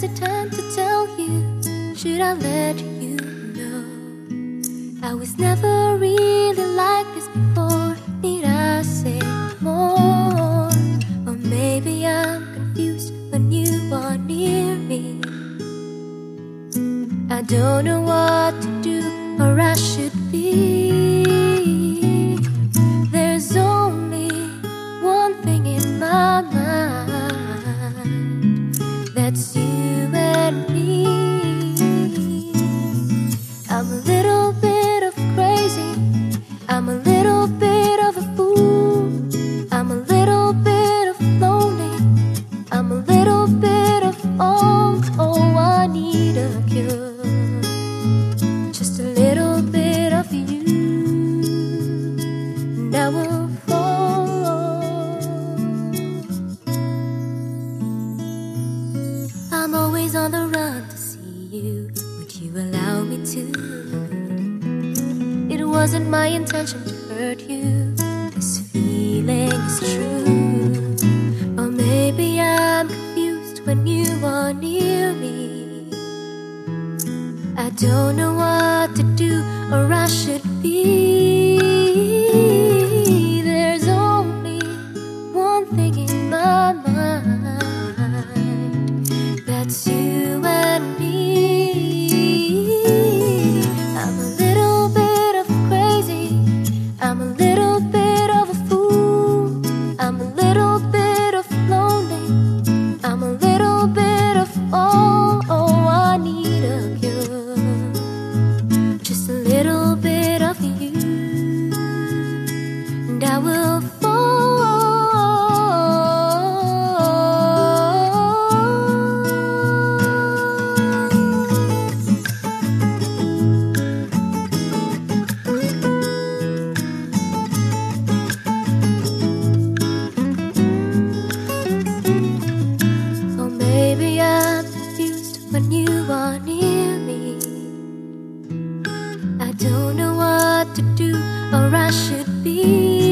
hesitant to tell you. Should I let you know? I was never really like this before. Need I say more? Or maybe I'm confused when you are near me. I don't know what to do or I should be. Need a cure. Just a little bit of you, and I will fall. I'm always on the run to see you. Would you allow me to? It wasn't my intention to hurt you. This feeling is true. Or maybe I'm confused when you are near me. I don't know what to do or I should be. Don't know what to do or I should be.